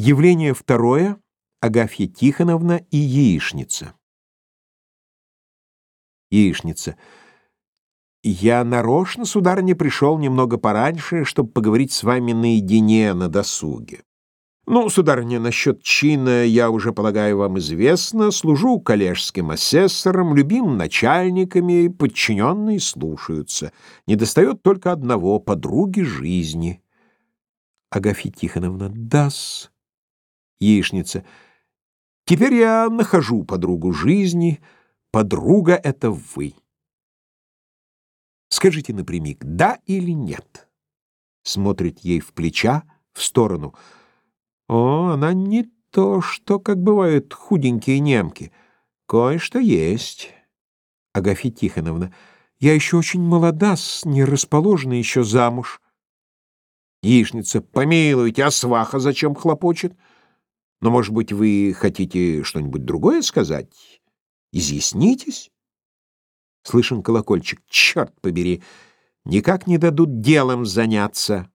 Явление второе. Агафья Тихоновна и яичница. Яичница. Я нарочно, сударыня, пришел немного пораньше, чтобы поговорить с вами наедине на досуге. Ну, сударыня, насчет чина я уже, полагаю, вам известно. Служу коллежским асессором, любим начальниками, подчиненные слушаются. Не достает только одного — подруги жизни. Агафья Тихоновна. Дас. Яичница. Теперь я нахожу подругу жизни. Подруга — это вы. Скажите напрямик, да или нет? Смотрит ей в плеча, в сторону. О, она не то, что, как бывают худенькие немки. Кое-что есть. Агафья Тихоновна. Я еще очень молода, не расположена еще замуж. Яичница. Помилуйте, а сваха зачем хлопочет? Но, может быть, вы хотите что-нибудь другое сказать? Изъяснитесь. Слышен колокольчик. Черт побери, никак не дадут делом заняться.